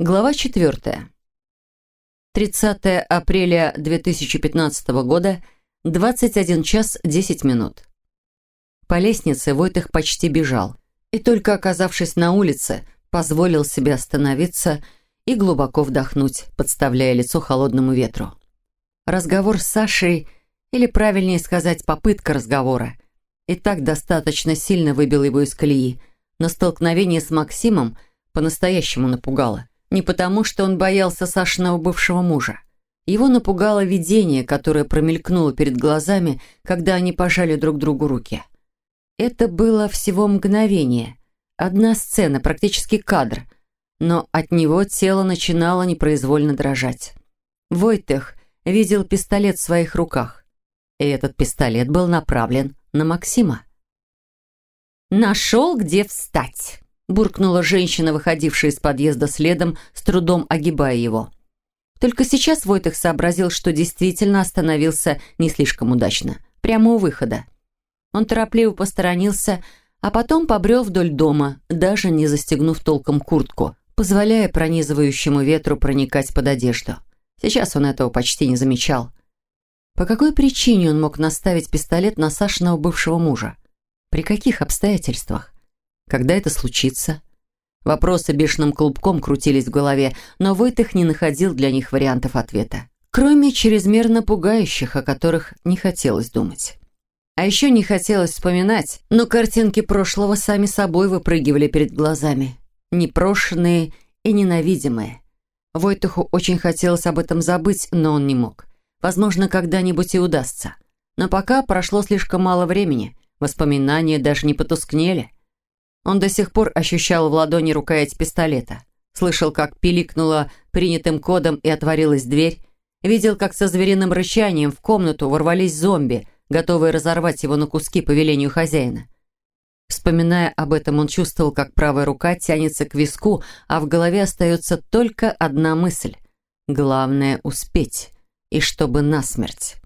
Глава 4. 30 апреля 2015 года, 21 час 10 минут. По лестнице Войтых почти бежал, и только оказавшись на улице, позволил себе остановиться и глубоко вдохнуть, подставляя лицо холодному ветру. Разговор с Сашей, или правильнее сказать, попытка разговора, и так достаточно сильно выбил его из колеи, но столкновение с Максимом по-настоящему напугало. Не потому, что он боялся Сашиного бывшего мужа. Его напугало видение, которое промелькнуло перед глазами, когда они пожали друг другу руки. Это было всего мгновение. Одна сцена, практически кадр. Но от него тело начинало непроизвольно дрожать. Войтех видел пистолет в своих руках. И этот пистолет был направлен на Максима. «Нашел, где встать!» Буркнула женщина, выходившая из подъезда следом, с трудом огибая его. Только сейчас Войтых сообразил, что действительно остановился не слишком удачно, прямо у выхода. Он торопливо посторонился, а потом побрел вдоль дома, даже не застегнув толком куртку, позволяя пронизывающему ветру проникать под одежду. Сейчас он этого почти не замечал. По какой причине он мог наставить пистолет на Сашиного бывшего мужа? При каких обстоятельствах? Когда это случится? Вопросы бешеным клубком крутились в голове, но Войтых не находил для них вариантов ответа. Кроме чрезмерно пугающих, о которых не хотелось думать. А еще не хотелось вспоминать, но картинки прошлого сами собой выпрыгивали перед глазами. Непрошенные и ненавидимые. Войтуху очень хотелось об этом забыть, но он не мог. Возможно, когда-нибудь и удастся. Но пока прошло слишком мало времени, воспоминания даже не потускнели. Он до сих пор ощущал в ладони рукоять пистолета. Слышал, как пиликнула принятым кодом и отворилась дверь. Видел, как со звериным рычанием в комнату ворвались зомби, готовые разорвать его на куски по велению хозяина. Вспоминая об этом, он чувствовал, как правая рука тянется к виску, а в голове остается только одна мысль. Главное — успеть. И чтобы насмерть.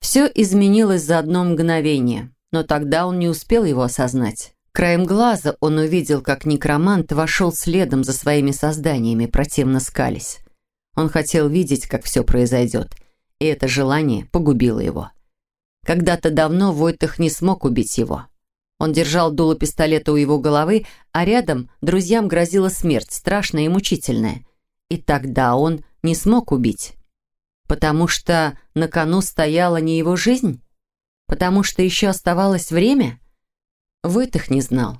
Все изменилось за одно мгновение, но тогда он не успел его осознать. Краем глаза он увидел, как некромант вошел следом за своими созданиями, противно скались. Он хотел видеть, как все произойдет, и это желание погубило его. Когда-то давно Войтах не смог убить его. Он держал дуло пистолета у его головы, а рядом друзьям грозила смерть, страшная и мучительная. И тогда он не смог убить. Потому что на кону стояла не его жизнь? Потому что еще оставалось время? — Войтых не знал.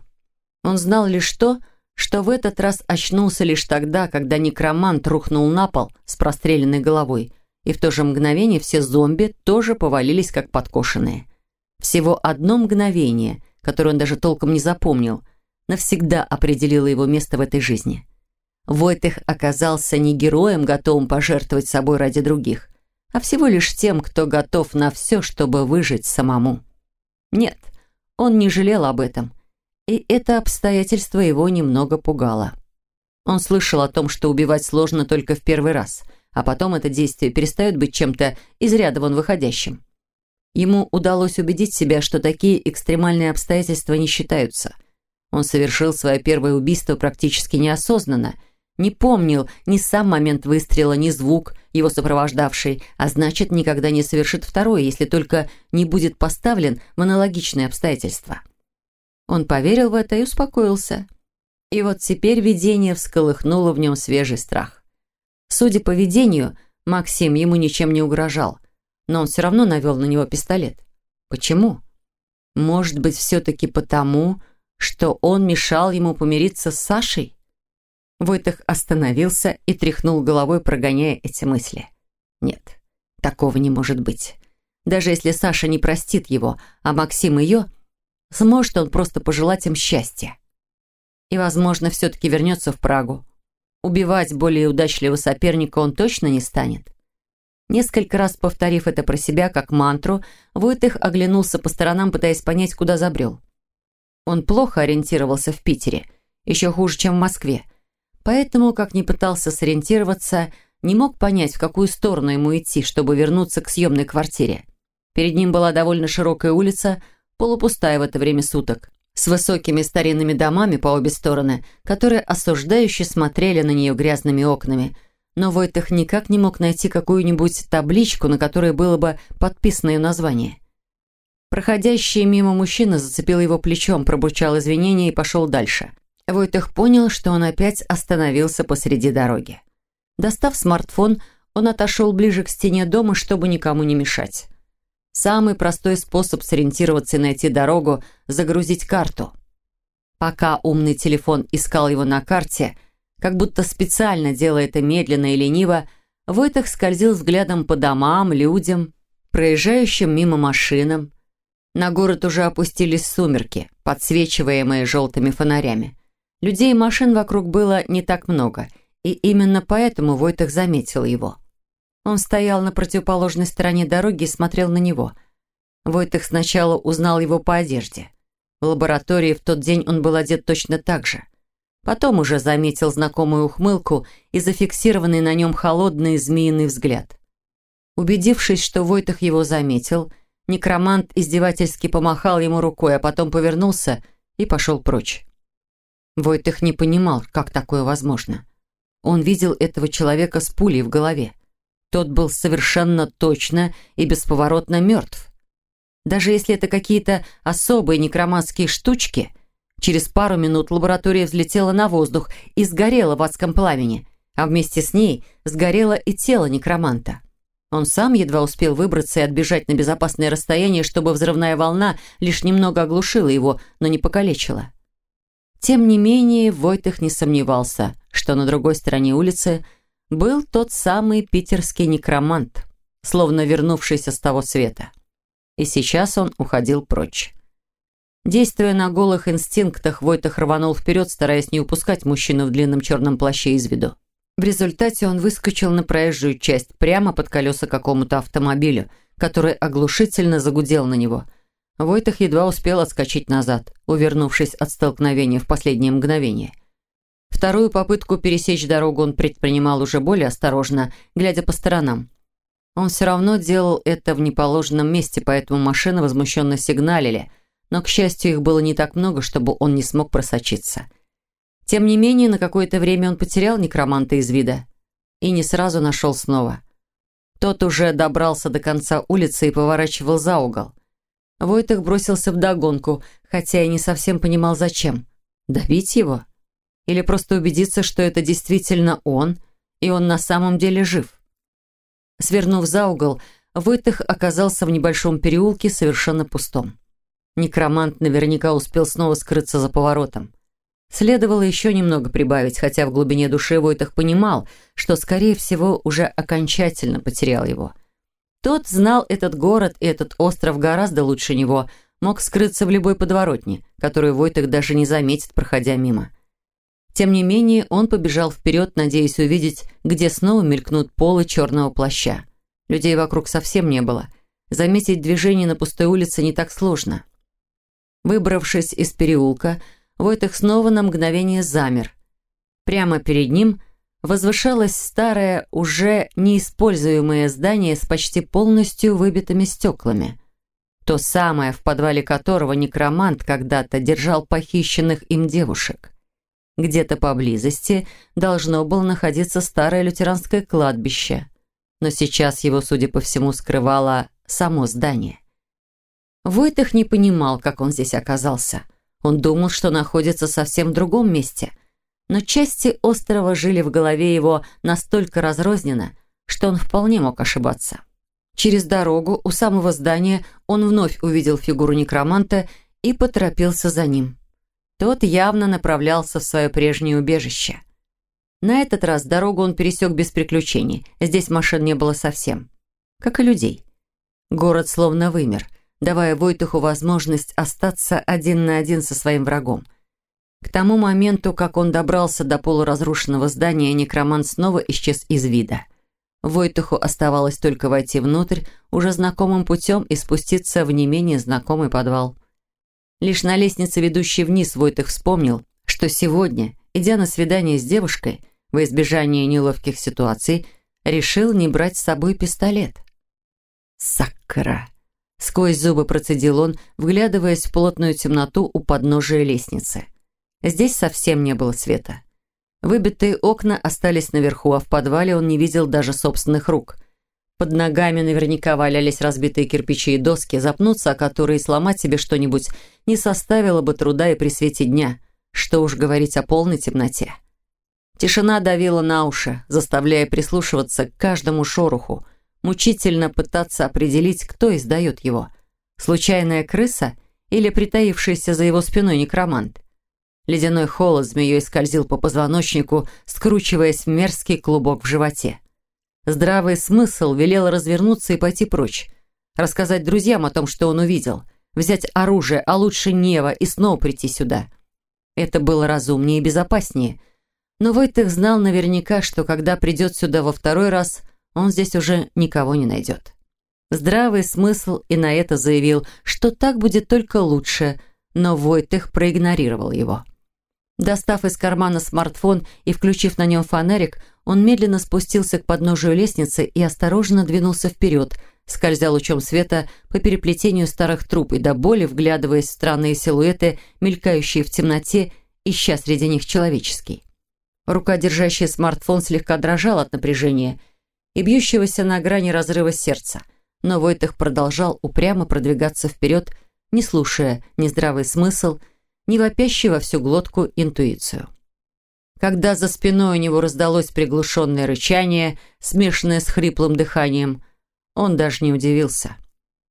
Он знал лишь то, что в этот раз очнулся лишь тогда, когда некромант рухнул на пол с простреленной головой, и в то же мгновение все зомби тоже повалились как подкошенные. Всего одно мгновение, которое он даже толком не запомнил, навсегда определило его место в этой жизни. Войтых оказался не героем, готовым пожертвовать собой ради других, а всего лишь тем, кто готов на все, чтобы выжить самому. Нет, он не жалел об этом, и это обстоятельство его немного пугало. Он слышал о том, что убивать сложно только в первый раз, а потом это действие перестает быть чем-то из ряда вон выходящим. Ему удалось убедить себя, что такие экстремальные обстоятельства не считаются. Он совершил свое первое убийство практически неосознанно – не помнил ни сам момент выстрела, ни звук, его сопровождавший, а значит, никогда не совершит второе, если только не будет поставлен в аналогичные обстоятельства. Он поверил в это и успокоился. И вот теперь видение всколыхнуло в нем свежий страх. Судя по видению, Максим ему ничем не угрожал, но он все равно навел на него пистолет. Почему? Может быть, все-таки потому, что он мешал ему помириться с Сашей? Войтых остановился и тряхнул головой, прогоняя эти мысли. Нет, такого не может быть. Даже если Саша не простит его, а Максим ее, сможет он просто пожелать им счастья. И, возможно, все-таки вернется в Прагу. Убивать более удачливого соперника он точно не станет. Несколько раз повторив это про себя как мантру, Войтых оглянулся по сторонам, пытаясь понять, куда забрел. Он плохо ориентировался в Питере, еще хуже, чем в Москве, Поэтому, как ни пытался сориентироваться, не мог понять, в какую сторону ему идти, чтобы вернуться к съемной квартире. Перед ним была довольно широкая улица, полупустая в это время суток. с высокими старинными домами по обе стороны, которые осуждающе смотрели на нее грязными окнами. Но Войтых никак не мог найти какую-нибудь табличку, на которой было бы подписано ее название. Проходящий мимо мужчина зацепил его плечом, пробурчал извинения и пошел дальше. Войтых понял, что он опять остановился посреди дороги. Достав смартфон, он отошел ближе к стене дома, чтобы никому не мешать. Самый простой способ сориентироваться и найти дорогу – загрузить карту. Пока умный телефон искал его на карте, как будто специально делая это медленно и лениво, Войтах скользил взглядом по домам, людям, проезжающим мимо машинам. На город уже опустились сумерки, подсвечиваемые желтыми фонарями. Людей и машин вокруг было не так много, и именно поэтому Войтах заметил его – он стоял на противоположной стороне дороги и смотрел на него. Войтых сначала узнал его по одежде. В лаборатории в тот день он был одет точно так же. Потом уже заметил знакомую ухмылку и зафиксированный на нем холодный змеиный взгляд. Убедившись, что Войтых его заметил, некромант издевательски помахал ему рукой, а потом повернулся и пошел прочь. Войтых не понимал, как такое возможно. Он видел этого человека с пулей в голове. Тот был совершенно точно и бесповоротно мертв. Даже если это какие-то особые некроманские штучки, через пару минут лаборатория взлетела на воздух и сгорела в адском пламени, а вместе с ней сгорело и тело некроманта. Он сам едва успел выбраться и отбежать на безопасное расстояние, чтобы взрывная волна лишь немного оглушила его, но не покалечила. Тем не менее, Войтых не сомневался, что на другой стороне улицы – был тот самый питерский некромант, словно вернувшийся с того света. И сейчас он уходил прочь. Действуя на голых инстинктах, Войтах рванул вперед, стараясь не упускать мужчину в длинном черном плаще из виду. В результате он выскочил на проезжую часть прямо под колеса какому-то автомобилю, который оглушительно загудел на него. Войтах едва успел отскочить назад, увернувшись от столкновения в последнее мгновение – Вторую попытку пересечь дорогу он предпринимал уже более осторожно, глядя по сторонам. Он все равно делал это в неположенном месте, поэтому машины возмущенно сигналили, но, к счастью, их было не так много, чтобы он не смог просочиться. Тем не менее, на какое-то время он потерял некроманта из вида и не сразу нашел снова. Тот уже добрался до конца улицы и поворачивал за угол. Войтых бросился в догонку, хотя и не совсем понимал, зачем. Добить его? — или просто убедиться, что это действительно он, и он на самом деле жив. Свернув за угол, Войтых оказался в небольшом переулке, совершенно пустом. Некромант наверняка успел снова скрыться за поворотом. Следовало еще немного прибавить, хотя в глубине души Войтах понимал, что, скорее всего, уже окончательно потерял его. Тот знал этот город и этот остров гораздо лучше него, мог скрыться в любой подворотне, которую Войтах даже не заметит, проходя мимо. Тем не менее, он побежал вперед, надеясь увидеть, где снова мелькнут полы черного плаща. Людей вокруг совсем не было. Заметить движение на пустой улице не так сложно. Выбравшись из переулка, Войтых снова на мгновение замер. Прямо перед ним возвышалось старое, уже неиспользуемое здание с почти полностью выбитыми стеклами. То самое, в подвале которого некромант когда-то держал похищенных им девушек. Где-то поблизости должно было находиться старое лютеранское кладбище, но сейчас его, судя по всему, скрывало само здание. Войтых не понимал, как он здесь оказался. Он думал, что находится совсем в другом месте, но части острова жили в голове его настолько разрозненно, что он вполне мог ошибаться. Через дорогу у самого здания он вновь увидел фигуру некроманта и поторопился за ним. Тот явно направлялся в свое прежнее убежище. На этот раз дорогу он пересек без приключений. Здесь машин не было совсем. Как и людей. Город словно вымер, давая Войтуху возможность остаться один на один со своим врагом. К тому моменту, как он добрался до полуразрушенного здания, некромант снова исчез из вида. Войтуху оставалось только войти внутрь уже знакомым путем и спуститься в не менее знакомый подвал. Лишь на лестнице, ведущей вниз, Войтых вспомнил, что сегодня, идя на свидание с девушкой, во избежание неловких ситуаций, решил не брать с собой пистолет. Сакра. Сквозь зубы процедил он, вглядываясь в плотную темноту у подножия лестницы. Здесь совсем не было света. Выбитые окна остались наверху, а в подвале он не видел даже собственных рук. Под ногами наверняка валялись разбитые кирпичи и доски, запнуться о которые сломать себе что-нибудь не составило бы труда и при свете дня. Что уж говорить о полной темноте. Тишина давила на уши, заставляя прислушиваться к каждому шороху, мучительно пытаться определить, кто издает его. Случайная крыса или притаившийся за его спиной некромант? Ледяной холод змеей скользил по позвоночнику, скручиваясь в мерзкий клубок в животе. Здравый смысл велел развернуться и пойти прочь. Рассказать друзьям о том, что он увидел. Взять оружие, а лучше Нева, и снова прийти сюда. Это было разумнее и безопаснее. Но Войтых знал наверняка, что когда придет сюда во второй раз, он здесь уже никого не найдет. Здравый смысл и на это заявил, что так будет только лучше, но Войтых проигнорировал его. Достав из кармана смартфон и включив на нем фонарик, он медленно спустился к подножию лестницы и осторожно двинулся вперед, скользя лучом света по переплетению старых труб и до боли вглядываясь в странные силуэты, мелькающие в темноте, ища среди них человеческий. Рука, держащая смартфон, слегка дрожала от напряжения и бьющегося на грани разрыва сердца, но Войтых продолжал упрямо продвигаться вперед, не слушая ни здравый смысл, не вопящий во всю глотку интуицию. Когда за спиной у него раздалось приглушенное рычание, смешанное с хриплым дыханием, он даже не удивился.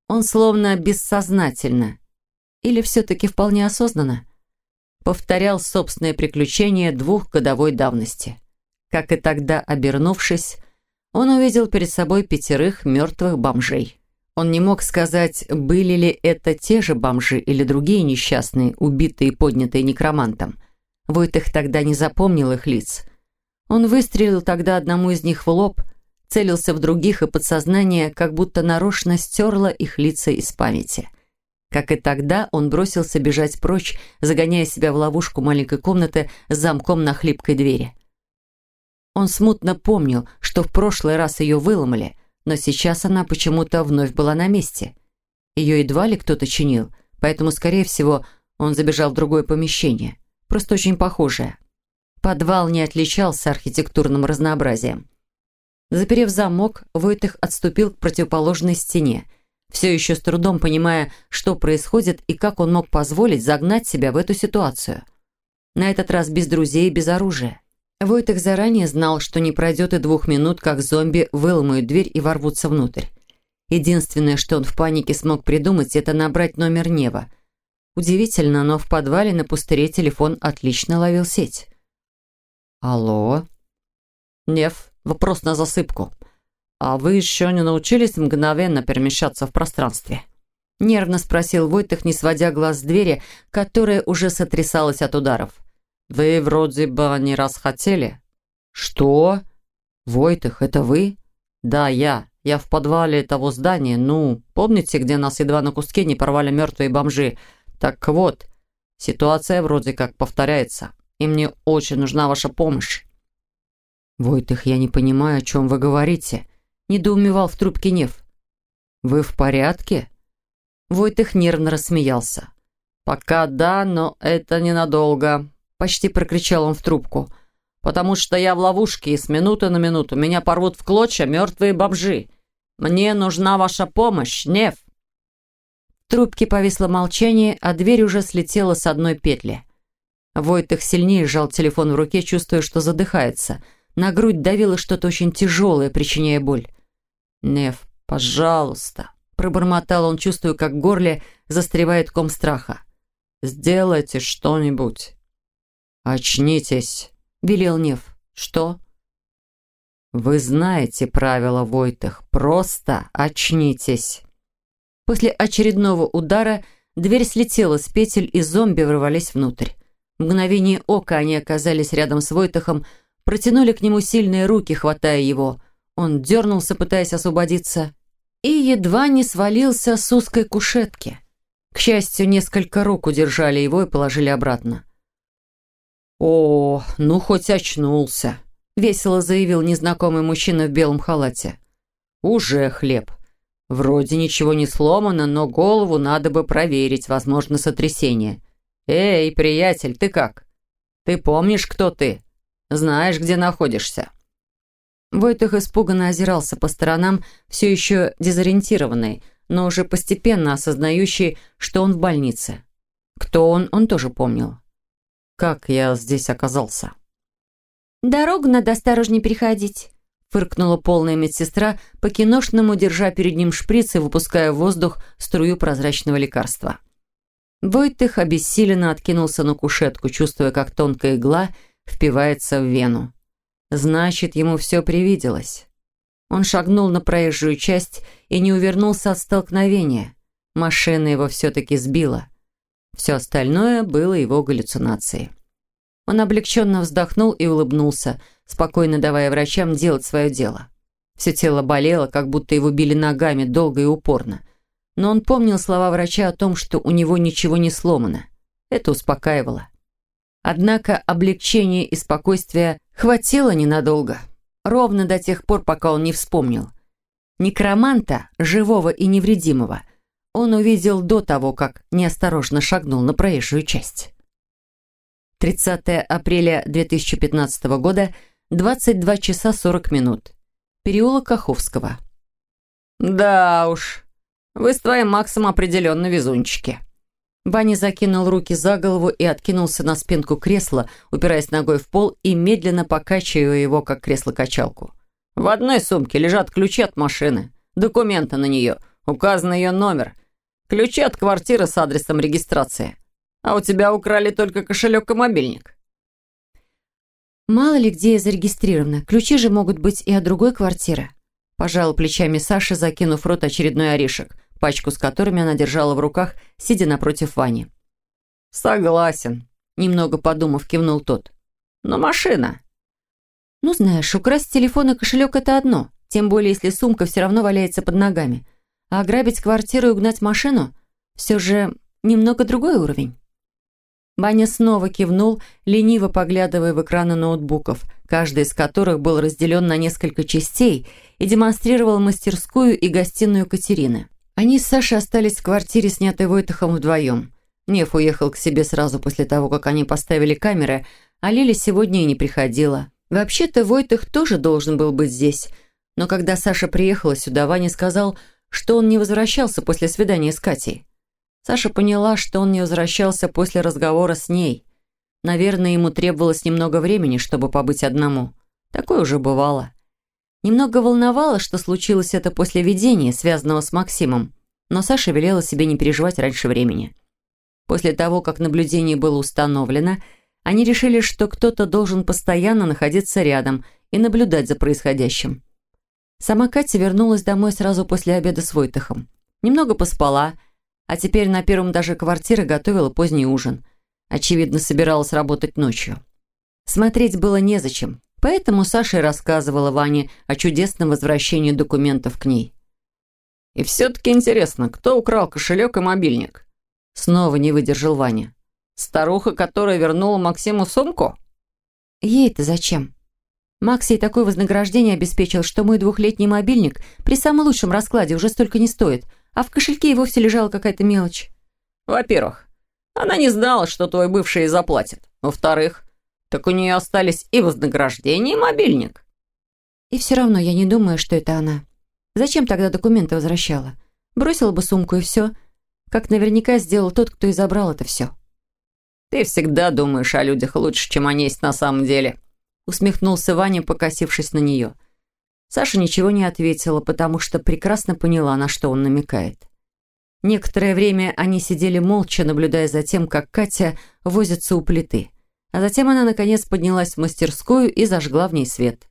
Он словно бессознательно, или все-таки вполне осознанно, повторял собственное приключение двухгодовой давности. Как и тогда, обернувшись, он увидел перед собой пятерых мертвых бомжей. Он не мог сказать, были ли это те же бомжи или другие несчастные, убитые и поднятые некромантом. Войтых тогда не запомнил их лиц. Он выстрелил тогда одному из них в лоб, целился в других, и подсознание как будто нарочно стерло их лица из памяти. Как и тогда, он бросился бежать прочь, загоняя себя в ловушку маленькой комнаты с замком на хлипкой двери. Он смутно помнил, что в прошлый раз ее выломали – но сейчас она почему-то вновь была на месте. Ее едва ли кто-то чинил, поэтому, скорее всего, он забежал в другое помещение, просто очень похожее. Подвал не отличался архитектурным разнообразием. Заперев замок, Войтых отступил к противоположной стене, все еще с трудом понимая, что происходит и как он мог позволить загнать себя в эту ситуацию. На этот раз без друзей и без оружия. Войтых заранее знал, что не пройдет и двух минут, как зомби выломают дверь и ворвутся внутрь. Единственное, что он в панике смог придумать, это набрать номер Нева. Удивительно, но в подвале на пустыре телефон отлично ловил сеть. «Алло?» «Нев, вопрос на засыпку. А вы еще не научились мгновенно перемещаться в пространстве?» Нервно спросил Войтых, не сводя глаз с двери, которая уже сотрясалась от ударов. «Вы вроде бы не раз хотели». «Что? Войтых, это вы?» «Да, я. Я в подвале того здания. Ну, помните, где нас едва на куски не порвали мертвые бомжи? Так вот, ситуация вроде как повторяется, и мне очень нужна ваша помощь». «Войтых, я не понимаю, о чем вы говорите», — недоумевал в трубке Нев. «Вы в порядке?» Войтых нервно рассмеялся. «Пока да, но это ненадолго. Почти прокричал он в трубку. «Потому что я в ловушке, и с минуты на минуту меня порвут в клочья мертвые бомжи. Мне нужна ваша помощь, Нев!» В трубке повисло молчание, а дверь уже слетела с одной петли. Войтых сильнее сжал телефон в руке, чувствуя, что задыхается. На грудь давило что-то очень тяжелое, причиняя боль. «Нев, пожалуйста!» Пробормотал он, чувствуя, как в горле застревает ком страха. «Сделайте что-нибудь!» «Очнитесь», — велел Нев. «Что?» «Вы знаете правила, Войтых. Просто очнитесь». После очередного удара дверь слетела с петель, и зомби ворвались внутрь. В мгновение ока они оказались рядом с Войтахом, протянули к нему сильные руки, хватая его. Он дернулся, пытаясь освободиться, и едва не свалился с узкой кушетки. К счастью, несколько рук удержали его и положили обратно. «О, ну хоть очнулся», — весело заявил незнакомый мужчина в белом халате. «Уже хлеб. Вроде ничего не сломано, но голову надо бы проверить, возможно, сотрясение. Эй, приятель, ты как? Ты помнишь, кто ты? Знаешь, где находишься?» Войтых испуганно озирался по сторонам, все еще дезориентированный, но уже постепенно осознающий, что он в больнице. Кто он, он тоже помнил. «Как я здесь оказался?» «Дорогу надо осторожнее переходить», — фыркнула полная медсестра, по-киношному держа перед ним шприц и выпуская в воздух струю прозрачного лекарства. Войтых обессиленно откинулся на кушетку, чувствуя, как тонкая игла впивается в вену. Значит, ему все привиделось. Он шагнул на проезжую часть и не увернулся от столкновения. Машина его все-таки сбила. Все остальное было его галлюцинацией. Он облегченно вздохнул и улыбнулся, спокойно давая врачам делать свое дело. Все тело болело, как будто его били ногами долго и упорно. Но он помнил слова врача о том, что у него ничего не сломано. Это успокаивало. Однако облегчения и спокойствия хватило ненадолго. Ровно до тех пор, пока он не вспомнил. Некроманта, живого и невредимого, он увидел до того, как неосторожно шагнул на проезжую часть. 30 апреля 2015 года, 22 часа 40 минут. Переулок Каховского. «Да уж, вы с твоим Максом определенно везунчики», Ваня закинул руки за голову и откинулся на спинку кресла, упираясь ногой в пол и медленно покачивая его, как кресло-качалку. «В одной сумке лежат ключи от машины, документы на нее, указан ее номер, ключи от квартиры с адресом регистрации. А у тебя украли только кошелек и мобильник». «Мало ли где я зарегистрирована. Ключи же могут быть и от другой квартиры». Пожал плечами Саша, закинув в рот очередной орешек пачку с которыми она держала в руках, сидя напротив Вани. «Согласен», — немного подумав, кивнул тот. «Но машина...» «Ну, знаешь, украсть телефон и кошелек — это одно, тем более, если сумка все равно валяется под ногами. А ограбить квартиру и угнать машину — все же немного другой уровень». Ваня снова кивнул, лениво поглядывая в экраны ноутбуков, каждый из которых был разделен на несколько частей и демонстрировал мастерскую и гостиную Катерины. Они с Сашей остались в квартире, снятой Войтахом вдвоем. Нев уехал к себе сразу после того, как они поставили камеры, а Лиля сегодня и не приходила. Вообще-то Войтах тоже должен был быть здесь, но когда Саша приехала сюда, Ваня сказал, что он не возвращался после свидания с Катей. Саша поняла, что он не возвращался после разговора с ней. Наверное, ему требовалось немного времени, чтобы побыть одному. Такое уже бывало. Немного волновало, что случилось это после видения, связанного с Максимом, но Саша велела себе не переживать раньше времени. После того, как наблюдение было установлено, они решили, что кто-то должен постоянно находиться рядом и наблюдать за происходящим. Сама Катя вернулась домой сразу после обеда с Войтахом. Немного поспала, а теперь на первом этаже квартиры готовила поздний ужин. Очевидно, собиралась работать ночью. Смотреть было незачем, Поэтому Саша и рассказывала Ване о чудесном возвращении документов к ней. «И все-таки интересно, кто украл кошелек и мобильник?» Снова не выдержал Ваня. «Старуха, которая вернула Максиму сумку?» «Ей-то зачем?» Макс ей такое вознаграждение обеспечил, что мой двухлетний мобильник при самом лучшем раскладе уже столько не стоит, а в кошельке и вовсе лежала какая-то мелочь. «Во-первых, она не знала, что твой бывший заплатит. Во-вторых, так у нее остались и вознаграждение, и мобильник. И все равно я не думаю, что это она. Зачем тогда документы возвращала? Бросила бы сумку и все. Как наверняка сделал тот, кто и забрал это все. Ты всегда думаешь о людях лучше, чем они есть на самом деле. Усмехнулся Ваня, покосившись на нее. Саша ничего не ответила, потому что прекрасно поняла, на что он намекает. Некоторое время они сидели молча, наблюдая за тем, как Катя возится у плиты. А затем она, наконец, поднялась в мастерскую и зажгла в ней свет.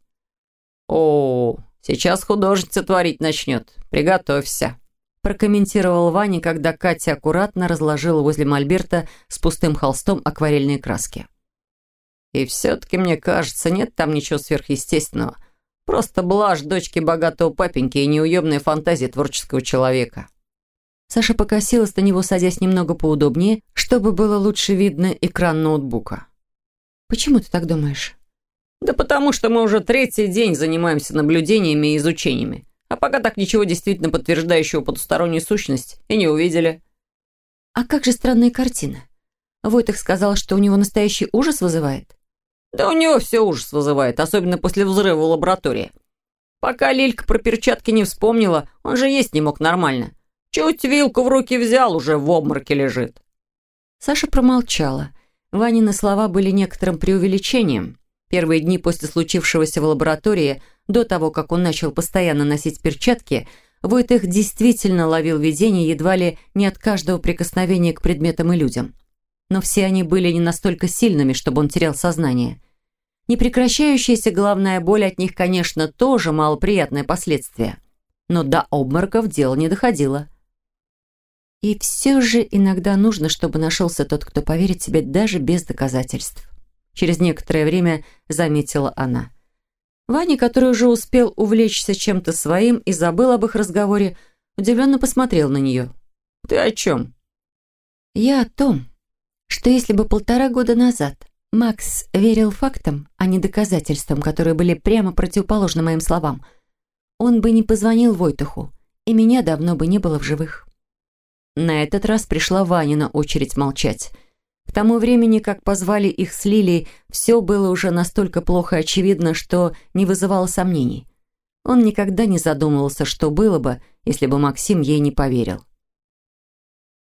«О, сейчас художница творить начнет. Приготовься», прокомментировал Ваня, когда Катя аккуратно разложила возле мольберта с пустым холстом акварельные краски. «И все-таки, мне кажется, нет там ничего сверхъестественного. Просто блажь дочки богатого папеньки и неуемная фантазия творческого человека». Саша покосилась на него, садясь немного поудобнее, чтобы было лучше видно экран ноутбука. Почему ты так думаешь? Да потому что мы уже третий день занимаемся наблюдениями и изучениями. А пока так ничего действительно подтверждающего потустороннюю сущность и не увидели. А как же странная картина? Войтых сказал, что у него настоящий ужас вызывает? Да у него все ужас вызывает, особенно после взрыва в лаборатории. Пока Лилька про перчатки не вспомнила, он же есть не мог нормально. Чуть вилку в руки взял, уже в обмороке лежит. Саша промолчала. Ванины слова были некоторым преувеличением. Первые дни после случившегося в лаборатории, до того, как он начал постоянно носить перчатки, Войтых действительно ловил видение едва ли не от каждого прикосновения к предметам и людям. Но все они были не настолько сильными, чтобы он терял сознание. Непрекращающаяся головная боль от них, конечно, тоже малоприятное последствие. Но до обмороков дело не доходило. И все же иногда нужно, чтобы нашелся тот, кто поверит тебе даже без доказательств. Через некоторое время заметила она. Ваня, который уже успел увлечься чем-то своим и забыл об их разговоре, удивленно посмотрел на нее. «Ты о чем?» «Я о том, что если бы полтора года назад Макс верил фактам, а не доказательствам, которые были прямо противоположны моим словам, он бы не позвонил Войтуху, и меня давно бы не было в живых». На этот раз пришла Ванина очередь молчать – к тому времени, как позвали их с Лилией, все было уже настолько плохо очевидно, что не вызывало сомнений. Он никогда не задумывался, что было бы, если бы Максим ей не поверил.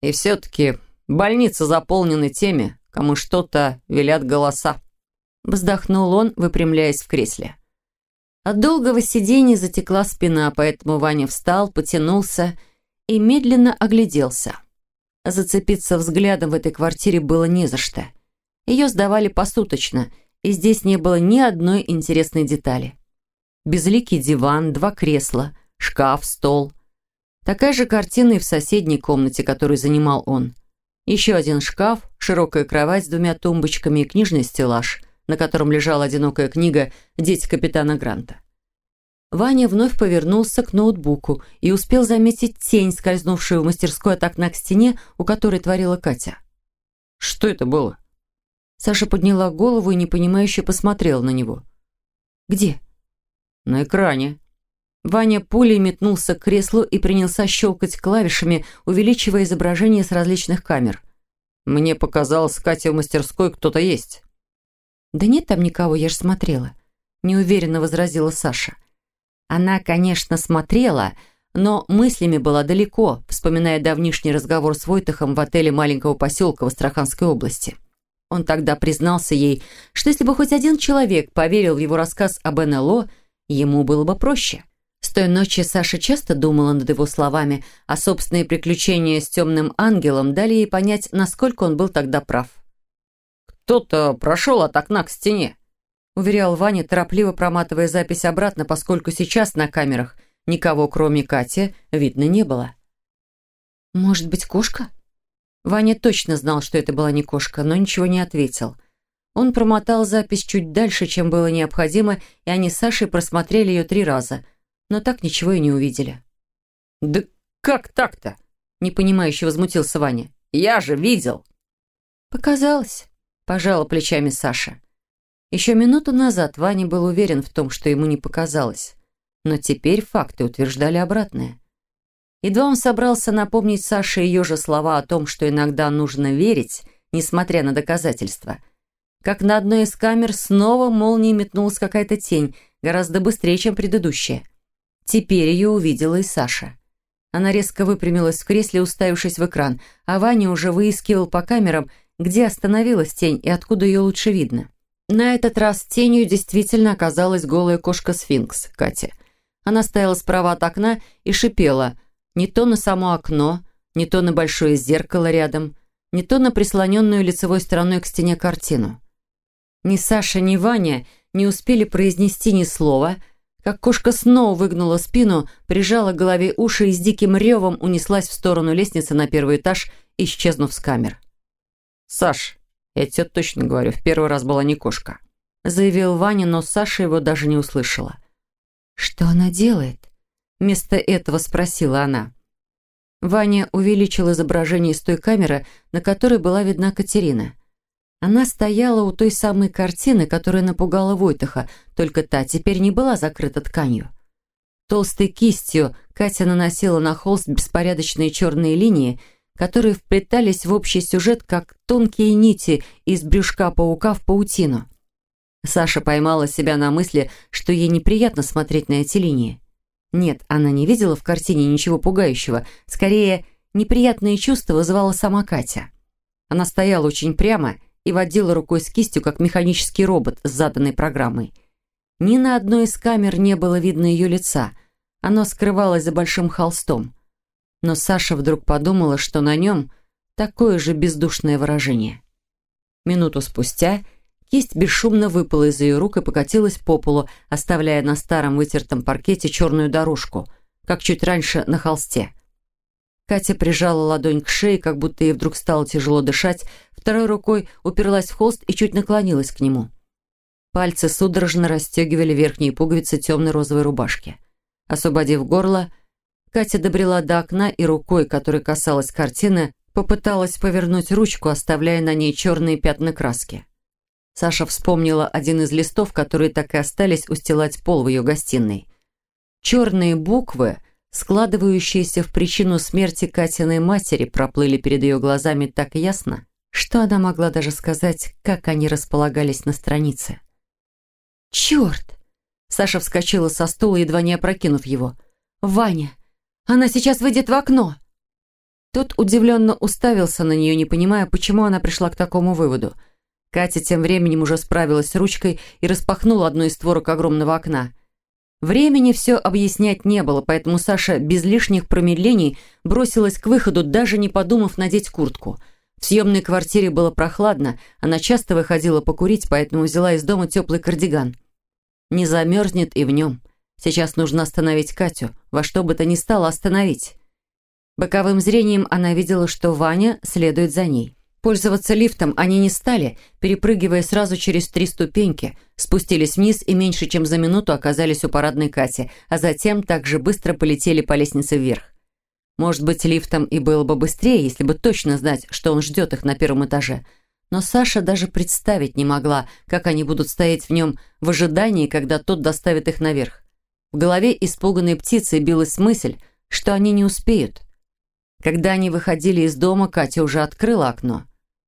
«И все-таки больница заполнена теми, кому что-то велят голоса», вздохнул он, выпрямляясь в кресле. От долгого сидения затекла спина, поэтому Ваня встал, потянулся и медленно огляделся. Зацепиться взглядом в этой квартире было не за что. Ее сдавали посуточно, и здесь не было ни одной интересной детали. Безликий диван, два кресла, шкаф, стол. Такая же картина и в соседней комнате, которую занимал он. Еще один шкаф, широкая кровать с двумя тумбочками и книжный стеллаж, на котором лежала одинокая книга «Дети капитана Гранта». Ваня вновь повернулся к ноутбуку и успел заметить тень, скользнувшую в мастерской от окна к стене, у которой творила Катя. «Что это было?» Саша подняла голову и непонимающе посмотрела на него. «Где?» «На экране». Ваня пулей метнулся к креслу и принялся щелкать клавишами, увеличивая изображение с различных камер. «Мне показалось, Катя в мастерской кто-то есть». «Да нет там никого, я ж смотрела», — неуверенно возразила Саша. Она, конечно, смотрела, но мыслями была далеко, вспоминая давнишний разговор с Войтахом в отеле маленького поселка в Астраханской области. Он тогда признался ей, что если бы хоть один человек поверил в его рассказ об НЛО, ему было бы проще. С той ночи Саша часто думала над его словами, а собственные приключения с темным ангелом дали ей понять, насколько он был тогда прав. «Кто-то прошел от окна к стене», уверял Ваня, торопливо проматывая запись обратно, поскольку сейчас на камерах никого, кроме Кати, видно не было. «Может быть, кошка?» Ваня точно знал, что это была не кошка, но ничего не ответил. Он промотал запись чуть дальше, чем было необходимо, и они с Сашей просмотрели ее три раза, но так ничего и не увидели. «Да как так-то?» — непонимающе возмутился Ваня. «Я же видел!» «Показалось», — пожала плечами Саша. Еще минуту назад Ваня был уверен в том, что ему не показалось. Но теперь факты утверждали обратное. Едва он собрался напомнить Саше ее же слова о том, что иногда нужно верить, несмотря на доказательства. Как на одной из камер снова молнией метнулась какая-то тень, гораздо быстрее, чем предыдущая. Теперь ее увидела и Саша. Она резко выпрямилась в кресле, уставившись в экран, а Ваня уже выискивал по камерам, где остановилась тень и откуда ее лучше видно. На этот раз тенью действительно оказалась голая кошка-сфинкс, Катя. Она стояла справа от окна и шипела не то на само окно, не то на большое зеркало рядом, не то на прислоненную лицевой стороной к стене картину. Ни Саша, ни Ваня не успели произнести ни слова, как кошка снова выгнула спину, прижала к голове уши и с диким ревом унеслась в сторону лестницы на первый этаж, исчезнув с камер. «Саш, я тебе точно говорю, в первый раз была не кошка. Заявил Ваня, но Саша его даже не услышала. «Что она делает?» Вместо этого спросила она. Ваня увеличил изображение из той камеры, на которой была видна Катерина. Она стояла у той самой картины, которая напугала Войтаха, только та теперь не была закрыта тканью. Толстой кистью Катя наносила на холст беспорядочные черные линии, которые вплетались в общий сюжет, как тонкие нити из брюшка паука в паутину. Саша поймала себя на мысли, что ей неприятно смотреть на эти линии. Нет, она не видела в картине ничего пугающего. Скорее, неприятные чувства вызывала сама Катя. Она стояла очень прямо и водила рукой с кистью, как механический робот с заданной программой. Ни на одной из камер не было видно ее лица. Оно скрывалось за большим холстом. Но Саша вдруг подумала, что на нем такое же бездушное выражение. Минуту спустя кисть бесшумно выпала из ее рук и покатилась по полу, оставляя на старом вытертом паркете черную дорожку, как чуть раньше на холсте. Катя прижала ладонь к шее, как будто ей вдруг стало тяжело дышать, второй рукой уперлась в холст и чуть наклонилась к нему. Пальцы судорожно расстегивали верхние пуговицы темной розовой рубашки. Освободив горло, Катя добрела до окна и рукой, которой касалась картины, попыталась повернуть ручку, оставляя на ней черные пятна краски. Саша вспомнила один из листов, которые так и остались устилать пол в ее гостиной. Черные буквы — складывающиеся в причину смерти Катиной матери, проплыли перед ее глазами так ясно, что она могла даже сказать, как они располагались на странице. «Черт!» Саша вскочила со стула, едва не опрокинув его. «Ваня! Она сейчас выйдет в окно!» Тот удивленно уставился на нее, не понимая, почему она пришла к такому выводу. Катя тем временем уже справилась с ручкой и распахнула одну из створок огромного окна. Времени все объяснять не было, поэтому Саша без лишних промедлений бросилась к выходу, даже не подумав надеть куртку. В съемной квартире было прохладно, она часто выходила покурить, поэтому взяла из дома теплый кардиган. Не замерзнет и в нем. Сейчас нужно остановить Катю, во что бы то ни стало остановить. Боковым зрением она видела, что Ваня следует за ней. Пользоваться лифтом они не стали, перепрыгивая сразу через три ступеньки, спустились вниз и меньше чем за минуту оказались у парадной Кати, а затем также быстро полетели по лестнице вверх. Может быть, лифтом и было бы быстрее, если бы точно знать, что он ждет их на первом этаже. Но Саша даже представить не могла, как они будут стоять в нем в ожидании, когда тот доставит их наверх. В голове испуганной птицы билась мысль, что они не успеют. Когда они выходили из дома, Катя уже открыла окно.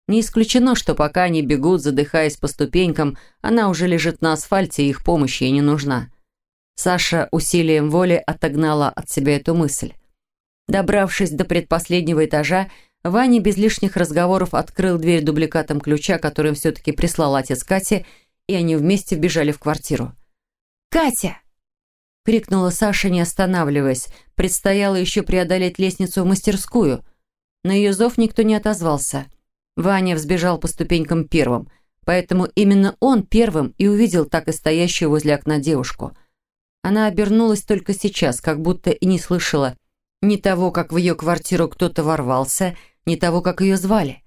Не исключено, что пока они бегут, задыхаясь по ступенькам, она уже лежит на асфальте, и их помощь ей не нужна. Саша усилием воли отогнала от себя эту мысль. Добравшись до предпоследнего этажа, Ваня без лишних разговоров открыл дверь дубликатом ключа, который все-таки прислал отец Кати, и они вместе вбежали в квартиру. «Катя!» — крикнула Саша, не останавливаясь. Предстояло еще преодолеть лестницу в мастерскую. На ее зов никто не отозвался. Ваня взбежал по ступенькам первым, поэтому именно он первым и увидел так и стоящую возле окна девушку. Она обернулась только сейчас, как будто и не слышала ни того, как в ее квартиру кто-то ворвался, ни того, как ее звали.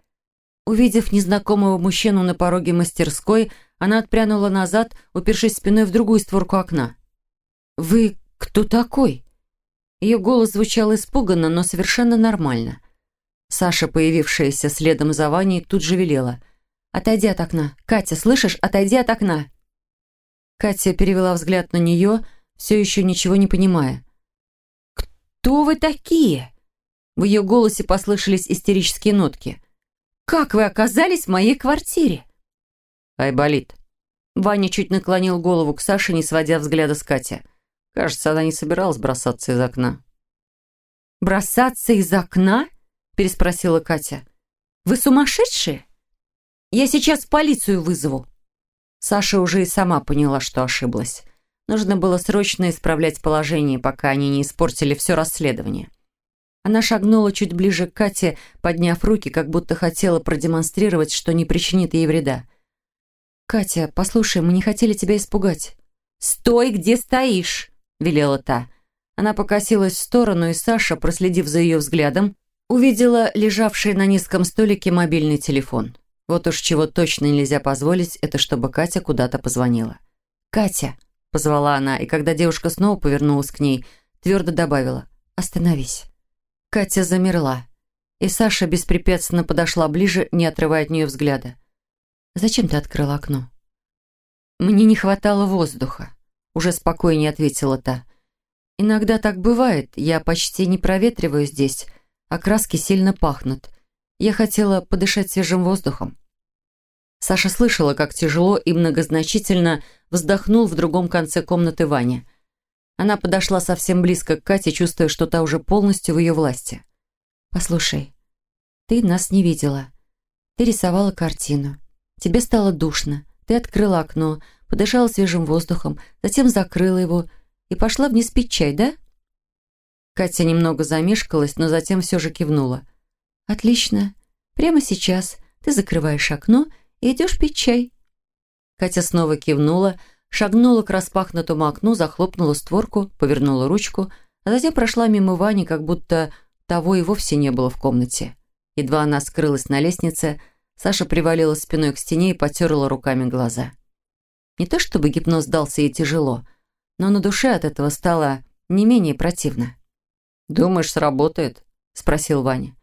Увидев незнакомого мужчину на пороге мастерской, она отпрянула назад, упершись спиной в другую створку окна. «Вы кто такой?» Ее голос звучал испуганно, но совершенно нормально. Саша, появившаяся следом за Ваней, тут же велела. «Отойди от окна. Катя, слышишь? Отойди от окна!» Катя перевела взгляд на нее, все еще ничего не понимая. «Кто вы такие?» В ее голосе послышались истерические нотки. «Как вы оказались в моей квартире?» «Айболит». Ваня чуть наклонил голову к Саше, не сводя взгляда с Кати. Кажется, она не собиралась бросаться из окна. «Бросаться из окна?» Переспросила Катя. «Вы сумасшедшие? Я сейчас полицию вызову». Саша уже и сама поняла, что ошиблась. Нужно было срочно исправлять положение, пока они не испортили все расследование. Она шагнула чуть ближе к Кате, подняв руки, как будто хотела продемонстрировать, что не причинит ей вреда. «Катя, послушай, мы не хотели тебя испугать». «Стой, где стоишь!» — велела та. Она покосилась в сторону, и Саша, проследив за ее взглядом, Увидела лежавший на низком столике мобильный телефон. Вот уж чего точно нельзя позволить, это чтобы Катя куда-то позвонила. «Катя!» – позвала она, и когда девушка снова повернулась к ней, твердо добавила «Остановись». Катя замерла, и Саша беспрепятственно подошла ближе, не отрывая от нее взгляда. «Зачем ты открыла окно?» «Мне не хватало воздуха», – уже спокойнее ответила та. «Иногда так бывает. Я почти не проветриваю здесь, а краски сильно пахнут. Я хотела подышать свежим воздухом». Саша слышала, как тяжело и многозначительно вздохнул в другом конце комнаты Ваня. Она подошла совсем близко к Кате, чувствуя, что та уже полностью в ее власти. «Послушай, ты нас не видела. Ты рисовала картину. Тебе стало душно. Ты открыла окно, подышала свежим воздухом, затем закрыла его и пошла вниз пить чай, да?» Катя немного замешкалась, но затем все же кивнула. «Отлично. Прямо сейчас ты закрываешь окно и идешь пить чай». Катя снова кивнула, шагнула к распахнутому окну, захлопнула створку, повернула ручку, а затем прошла мимо Вани, как будто того и вовсе не было в комнате. Едва она скрылась на лестнице, Саша привалилась спиной к стене и потерла руками глаза. Не то чтобы гипноз дался ей тяжело, но на душе от этого стало не менее противно. «Думаешь, сработает?» – спросил Ваня.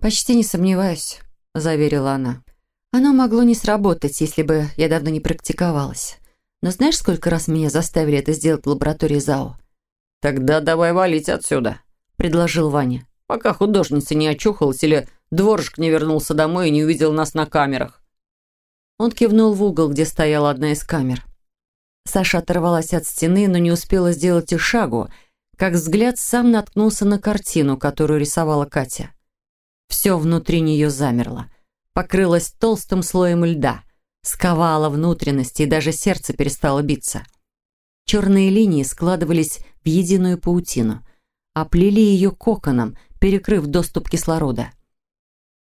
«Почти не сомневаюсь», – заверила она. «Оно могло не сработать, если бы я давно не практиковалась. Но знаешь, сколько раз меня заставили это сделать в лаборатории ЗАО?» «Тогда давай валить отсюда», – предложил Ваня. «Пока художница не очухалась или дворжик не вернулся домой и не увидел нас на камерах». Он кивнул в угол, где стояла одна из камер. Саша оторвалась от стены, но не успела сделать и шагу, как взгляд сам наткнулся на картину, которую рисовала Катя. Все внутри нее замерло, покрылось толстым слоем льда, сковало внутренности, и даже сердце перестало биться. Черные линии складывались в единую паутину, оплели ее коконом, перекрыв доступ кислорода.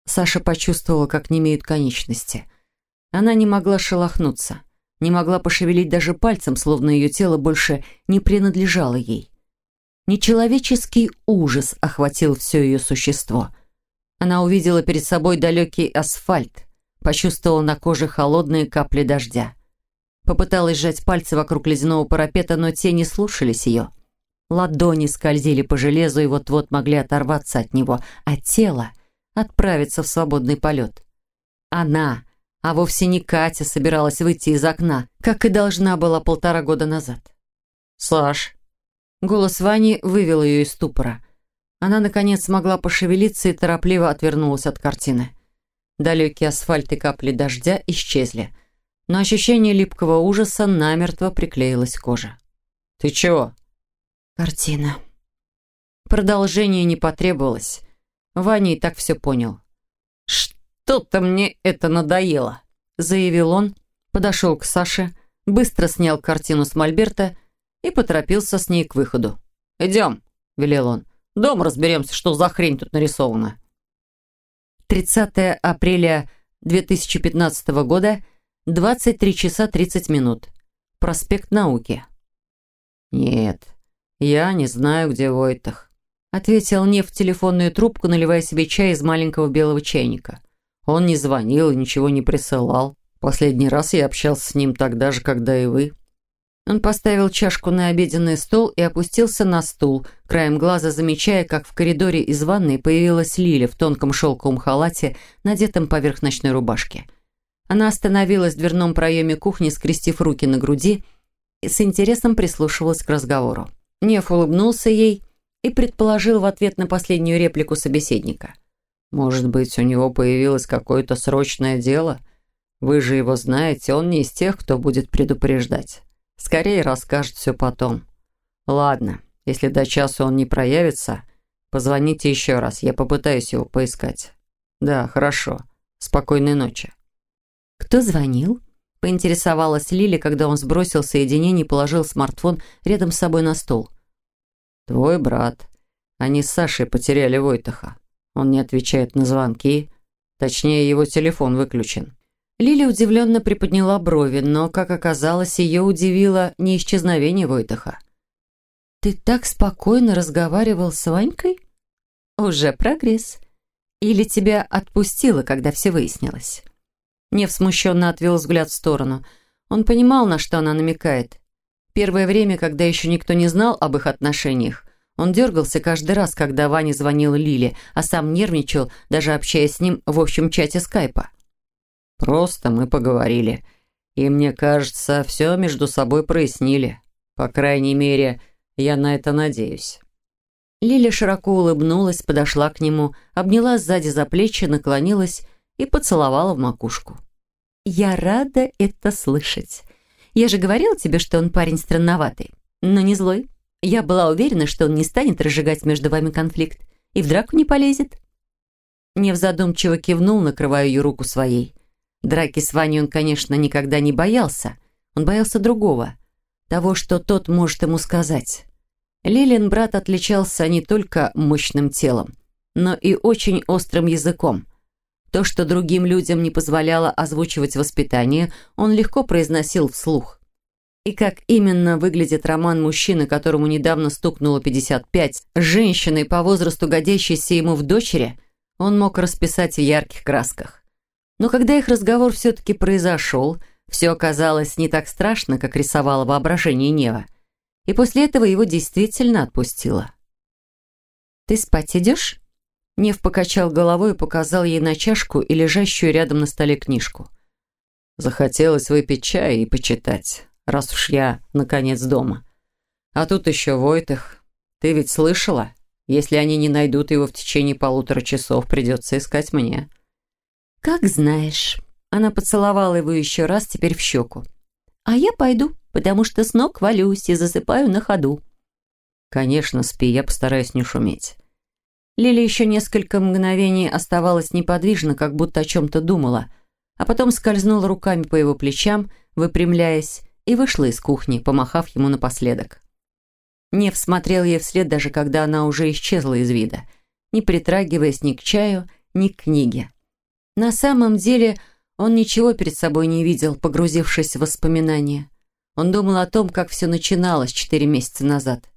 Саша почувствовала, как немеют конечности. Она не могла шелохнуться не могла пошевелить даже пальцем, словно ее тело больше не принадлежало ей. Нечеловеческий ужас охватил все ее существо. Она увидела перед собой далекий асфальт, почувствовала на коже холодные капли дождя. Попыталась сжать пальцы вокруг ледяного парапета, но те не слушались ее. Ладони скользили по железу и вот-вот могли оторваться от него, а тело отправиться в свободный полет. Она а вовсе не Катя собиралась выйти из окна, как и должна была полтора года назад. «Саш!» Голос Вани вывел ее из ступора. Она, наконец, смогла пошевелиться и торопливо отвернулась от картины. Далекие асфальт и капли дождя исчезли, но ощущение липкого ужаса намертво приклеилось к коже. «Ты чего?» «Картина». Продолжение не потребовалось. Ваня и так все понял. «Что?» «Что-то мне это надоело», — заявил он, подошел к Саше, быстро снял картину с мольберта и поторопился с ней к выходу. «Идем», — велел он. «Дом разберемся, что за хрень тут нарисована». 30 апреля 2015 года, 23 часа 30 минут. Проспект Науки. «Нет, я не знаю, где Войтах», — ответил Нев в телефонную трубку, наливая себе чай из маленького белого чайника. Он не звонил и ничего не присылал. Последний раз я общался с ним тогда же, когда и вы». Он поставил чашку на обеденный стол и опустился на стул, краем глаза замечая, как в коридоре из ванной появилась Лиля в тонком шелковом халате, надетом поверх ночной рубашки. Она остановилась в дверном проеме кухни, скрестив руки на груди, и с интересом прислушивалась к разговору. Нев улыбнулся ей и предположил в ответ на последнюю реплику собеседника – может быть, у него появилось какое-то срочное дело? Вы же его знаете, он не из тех, кто будет предупреждать. Скорее расскажет все потом. Ладно, если до часу он не проявится, позвоните еще раз, я попытаюсь его поискать. Да, хорошо. Спокойной ночи. Кто звонил? Поинтересовалась Лили, когда он сбросил соединение и положил смартфон рядом с собой на стол. Твой брат. Они с Сашей потеряли Войтаха. Он не отвечает на звонки. Точнее, его телефон выключен. Лили удивленно приподняла брови, но, как оказалось, ее удивило не исчезновение Войтаха. «Ты так спокойно разговаривал с Ванькой?» «Уже прогресс. Или тебя отпустило, когда все выяснилось?» Нев смущенно отвел взгляд в сторону. Он понимал, на что она намекает. Первое время, когда еще никто не знал об их отношениях, он дергался каждый раз, когда Ваня звонил Лиле, а сам нервничал, даже общаясь с ним в общем чате скайпа. «Просто мы поговорили. И мне кажется, все между собой прояснили. По крайней мере, Я на это надеюсь». Лиля широко улыбнулась, подошла к нему, обняла сзади за плечи, наклонилась и поцеловала в макушку. «Я рада это слышать. Я же говорила тебе, что он парень странноватый, но не злой. Я была уверена, что он не станет разжигать между вами конфликт и в драку не полезет». Нев задумчиво кивнул, накрывая ее руку своей. Драки с Ваней он, конечно, никогда не боялся. Он боялся другого. Того, что тот может ему сказать. Лилин брат отличался не только мощным телом, но и очень острым языком. То, что другим людям не позволяло озвучивать воспитание, он легко произносил вслух. И как именно выглядит роман мужчины, которому недавно стукнуло 55, с женщиной по возрасту, годящейся ему в дочери, он мог расписать в ярких красках. Но когда их разговор все-таки произошел, все оказалось не так страшно, как рисовало воображение Нева – и после этого его действительно отпустило. «Ты спать идешь?» Нев покачал головой и показал ей на чашку и лежащую рядом на столе книжку. Захотелось выпить чай и почитать, раз уж я, наконец, дома. А тут еще Войтых. Ты ведь слышала? Если они не найдут его в течение полутора часов, придется искать мне. «Как знаешь». Она поцеловала его еще раз, теперь в щеку. «А я пойду» потому что с ног валюсь и засыпаю на ходу». «Конечно, спи, я постараюсь не шуметь». Лили еще несколько мгновений оставалась неподвижно, как будто о чем-то думала, а потом скользнула руками по его плечам, выпрямляясь, и вышла из кухни, помахав ему напоследок. Нев смотрел ей вслед, даже когда она уже исчезла из вида, не притрагиваясь ни к чаю, ни к книге. На самом деле он ничего перед собой не видел, погрузившись в воспоминания. Он думал о том, как все начиналось четыре месяца назад.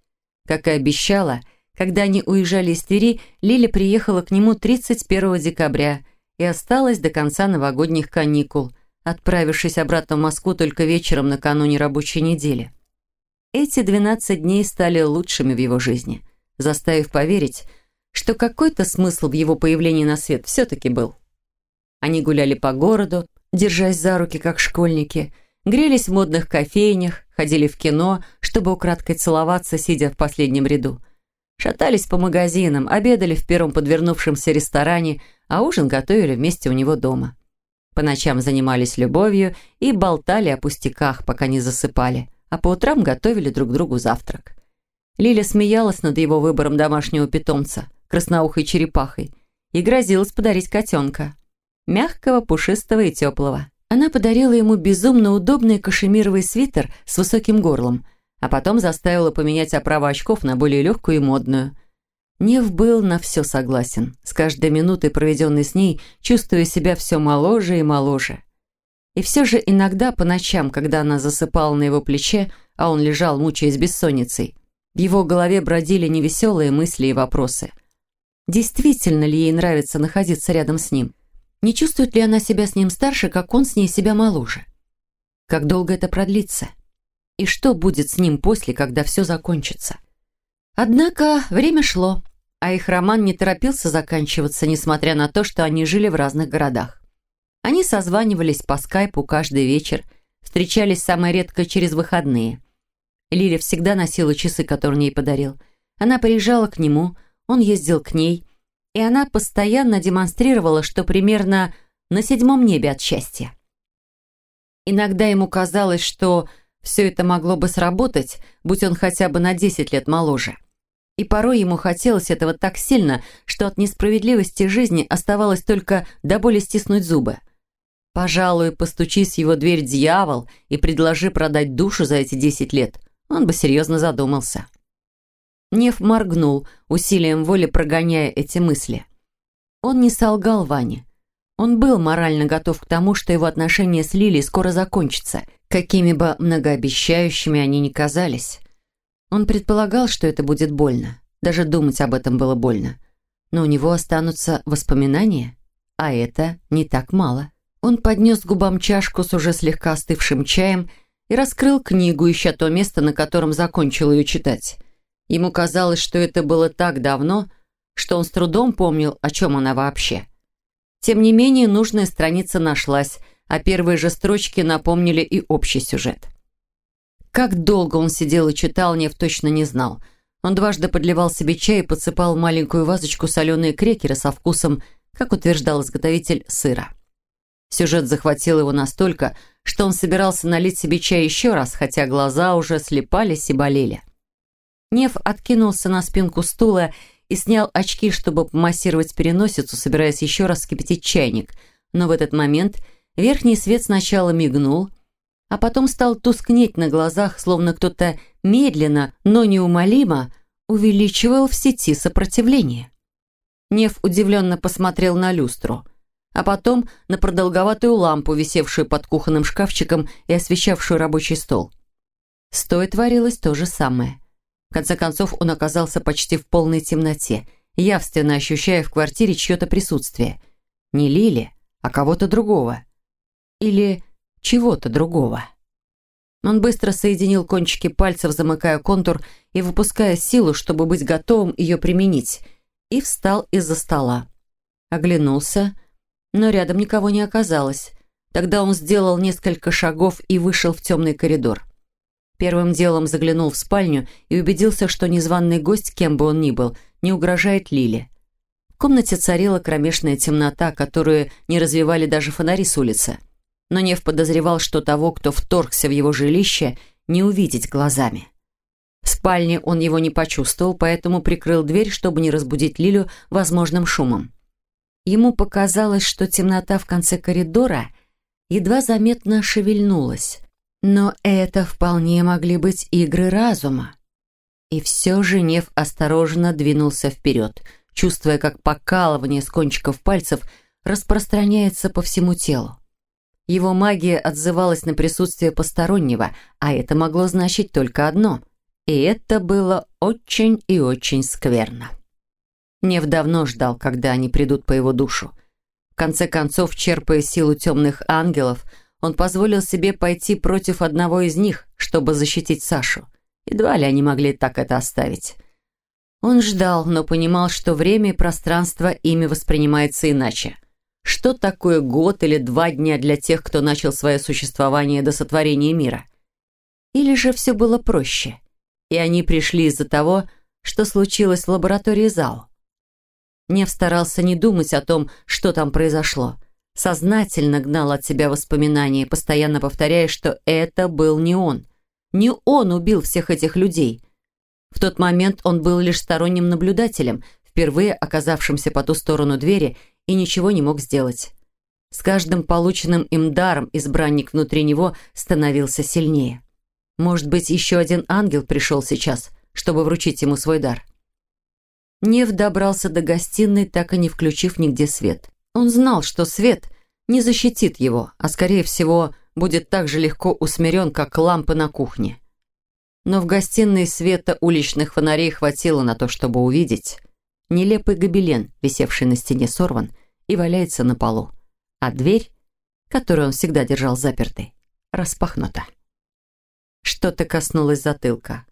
Как и обещала, когда они уезжали из Твери, Лиля приехала к нему 31 декабря и осталась до конца новогодних каникул, отправившись обратно в Москву только вечером накануне рабочей недели. Эти 12 дней стали лучшими в его жизни, заставив поверить, что какой-то смысл в его появлении на свет все-таки был. Они гуляли по городу, держась за руки, как школьники – грелись в модных кофейнях, ходили в кино, чтобы украдкой целоваться, сидя в последнем ряду. Шатались по магазинам, обедали в первом подвернувшемся ресторане, а ужин готовили вместе у него дома. По ночам занимались любовью и болтали о пустяках, пока не засыпали, а по утрам готовили друг другу завтрак. Лиля смеялась над его выбором домашнего питомца, красноухой черепахой, и грозилась подарить котенка. Мягкого, пушистого и теплого. Она подарила ему безумно удобный кашемировый свитер с высоким горлом, а потом заставила поменять оправу очков на более легкую и модную. Нев был на все согласен, с каждой минутой, проведенной с ней, чувствуя себя все моложе и моложе. И все же иногда по ночам, когда она засыпала на его плече, а он лежал, мучаясь бессонницей, в его голове бродили невеселые мысли и вопросы. Действительно ли ей нравится находиться рядом с ним? Не чувствует ли она себя с ним старше, как он с ней себя моложе? Как долго это продлится? И что будет с ним после, когда все закончится? Однако время шло, а их роман не торопился заканчиваться, несмотря на то, что они жили в разных городах. Они созванивались по скайпу каждый вечер, встречались самое редко через выходные. Лиля всегда носила часы, которые он ей подарил. Она приезжала к нему, он ездил к ней – и она постоянно демонстрировала, что примерно на седьмом небе от счастья. Иногда ему казалось, что все это могло бы сработать, будь он хотя бы на 10 лет моложе. И порой ему хотелось этого так сильно, что от несправедливости жизни оставалось только до боли стиснуть зубы. Пожалуй, постучись в его дверь дьявол и предложи продать душу за эти 10 лет, он бы серьезно задумался. Нев моргнул, усилием воли прогоняя эти мысли. Он не солгал Ване. Он был морально готов к тому, что его отношения с Лилией скоро закончатся, какими бы многообещающими они ни казались. Он предполагал, что это будет больно. Даже думать об этом было больно. Но у него останутся воспоминания, а это не так мало. Он поднес губам чашку с уже слегка остывшим чаем и раскрыл книгу, ища то место, на котором закончил ее читать. Ему казалось, что это было так давно, что он с трудом помнил, о чем она вообще. Тем не менее, нужная страница нашлась, а первые же строчки напомнили и общий сюжет. Как долго он сидел и читал, Нев точно не знал. Он дважды подливал себе чай и подсыпал в маленькую вазочку соленые крекеры со вкусом, как утверждал изготовитель, сыра. Сюжет захватил его настолько, что он собирался налить себе чай еще раз, хотя глаза уже слепались и болели. Нев откинулся на спинку стула и снял очки, чтобы помассировать переносицу, собираясь еще раз вскипятить чайник. Но в этот момент верхний свет сначала мигнул, а потом стал тускнеть на глазах, словно кто-то медленно, но неумолимо увеличивал в сети сопротивление. Нев удивленно посмотрел на люстру, а потом на продолговатую лампу, висевшую под кухонным шкафчиком и освещавшую рабочий стол. Стоя творилось то же самое. В конце концов, он оказался почти в полной темноте, явственно ощущая в квартире чье-то присутствие. Не Лили, а кого-то другого. Или чего-то другого. Он быстро соединил кончики пальцев, замыкая контур и выпуская силу, чтобы быть готовым ее применить, и встал из-за стола. Оглянулся, но рядом никого не оказалось. Тогда он сделал несколько шагов и вышел в темный коридор. Первым делом заглянул в спальню и убедился, что незваный гость, кем бы он ни был, не угрожает Лиле. В комнате царила кромешная темнота, которую не развивали даже фонари с улицы. Но Нев подозревал, что того, кто вторгся в его жилище, не увидеть глазами. В спальне он его не почувствовал, поэтому прикрыл дверь, чтобы не разбудить Лилю возможным шумом. Ему показалось, что темнота в конце коридора едва заметно шевельнулась. Но это вполне могли быть игры разума. И все же Нев осторожно двинулся вперед, чувствуя, как покалывание с кончиков пальцев распространяется по всему телу. Его магия отзывалась на присутствие постороннего, а это могло значить только одно. И это было очень и очень скверно. Нев давно ждал, когда они придут по его душу. В конце концов, черпая силу темных ангелов, он позволил себе пойти против одного из них, чтобы защитить Сашу. Едва ли они могли так это оставить. Он ждал, но понимал, что время и пространство ими воспринимается иначе. Что такое год или два дня для тех, кто начал свое существование до сотворения мира? Или же все было проще, и они пришли из-за того, что случилось в лаборатории ЗАО? Нев старался не думать о том, что там произошло – сознательно гнал от себя воспоминания, постоянно повторяя, что это был не он. Не он убил всех этих людей. В тот момент он был лишь сторонним наблюдателем, впервые оказавшимся по ту сторону двери и ничего не мог сделать. С каждым полученным им даром избранник внутри него становился сильнее. Может быть, еще один ангел пришел сейчас, чтобы вручить ему свой дар. Нев добрался до гостиной, так и не включив нигде свет. Он знал, что свет не защитит его, а, скорее всего, будет так же легко усмирен, как лампы на кухне. Но в гостиной света уличных фонарей хватило на то, чтобы увидеть. Нелепый гобелен, висевший на стене, сорван и валяется на полу. А дверь, которую он всегда держал запертой, распахнута. Что-то коснулось затылка.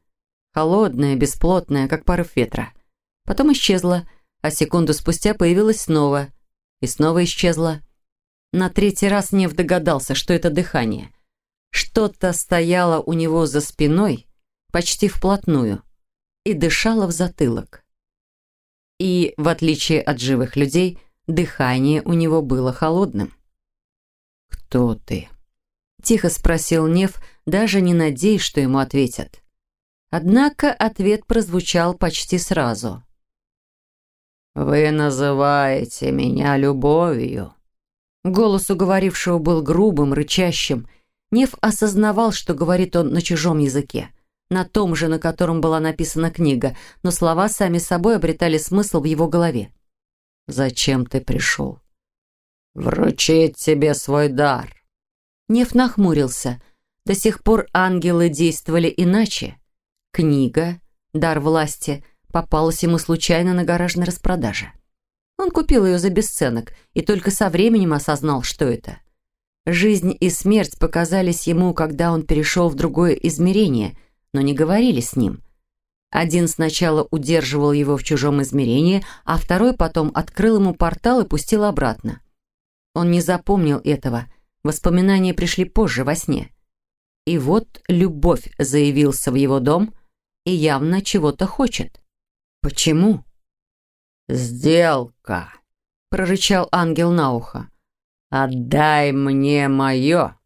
Холодное, бесплотное, как порыв ветра. Потом исчезло, а секунду спустя появилось снова — и снова исчезла. На третий раз Нев догадался, что это дыхание. Что-то стояло у него за спиной, почти вплотную, и дышало в затылок. И, в отличие от живых людей, дыхание у него было холодным. «Кто ты?» — тихо спросил Нев, даже не надеясь, что ему ответят. Однако ответ прозвучал почти сразу. «Вы называете меня любовью». Голос уговорившего был грубым, рычащим. Нев осознавал, что говорит он на чужом языке, на том же, на котором была написана книга, но слова сами собой обретали смысл в его голове. «Зачем ты пришел?» «Вручить тебе свой дар». Нев нахмурился. До сих пор ангелы действовали иначе. Книга, дар власти — попалась ему случайно на гаражной распродаже. Он купил ее за бесценок и только со временем осознал, что это. Жизнь и смерть показались ему, когда он перешел в другое измерение, но не говорили с ним. Один сначала удерживал его в чужом измерении, а второй потом открыл ему портал и пустил обратно. Он не запомнил этого, воспоминания пришли позже, во сне. И вот любовь заявился в его дом и явно чего-то хочет. Почему? «Сделка», — прорычал ангел на ухо. «Отдай мне мое,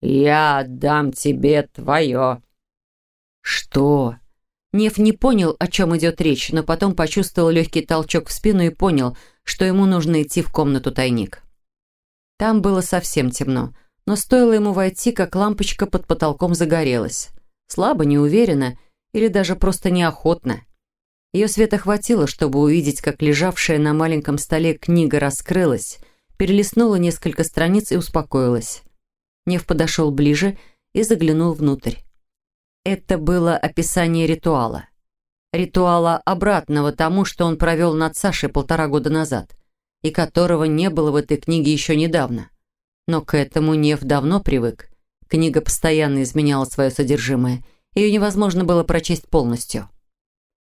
я отдам тебе твое». «Что?» Нев не понял, о чем идет речь, но потом почувствовал легкий толчок в спину и понял, что ему нужно идти в комнату тайник. Там было совсем темно, но стоило ему войти, как лампочка под потолком загорелась. Слабо, неуверенно или даже просто неохотно. Ее света хватило, чтобы увидеть, как лежавшая на маленьком столе книга раскрылась, перелистнула несколько страниц и успокоилась. Нев подошел ближе и заглянул внутрь. Это было описание ритуала. Ритуала обратного тому, что он провел над Сашей полтора года назад, и которого не было в этой книге еще недавно. Но к этому Нев давно привык. Книга постоянно изменяла свое содержимое, ее невозможно было прочесть полностью.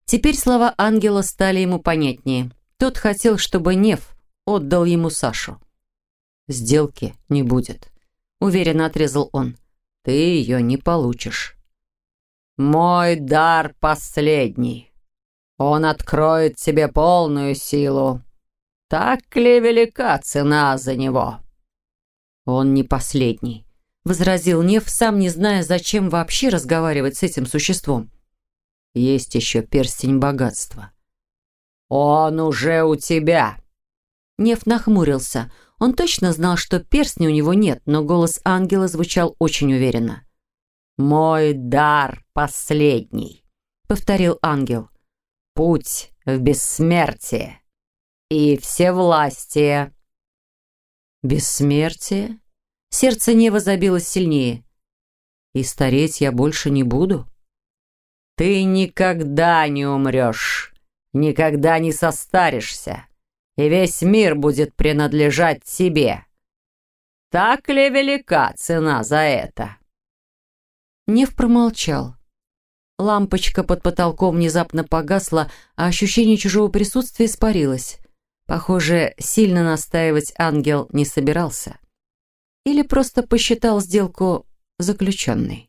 Теперь слова ангела стали ему понятнее. Тот хотел, чтобы Нев отдал ему Сашу. «Сделки не будет», — уверенно отрезал он. «Ты ее не получишь». «Мой дар последний. Он откроет тебе полную силу. Так ли велика цена за него?» «Он не последний», — возразил Нев, сам не зная, зачем вообще разговаривать с этим существом. «Есть еще перстень богатства». «Он уже у тебя!» Нев нахмурился. Он точно знал, что перстня у него нет, но голос ангела звучал очень уверенно. «Мой дар последний», — повторил ангел. «Путь в бессмертие и всевластие». «Бессмертие?» Сердце Нева забилось сильнее. «И стареть я больше не буду?» «Ты никогда не умрешь, никогда не состаришься, и весь мир будет принадлежать тебе. Так ли велика цена за это?» Нев промолчал. Лампочка под потолком внезапно погасла, а ощущение чужого присутствия испарилось. Похоже, сильно настаивать ангел не собирался. Или просто посчитал сделку заключенной.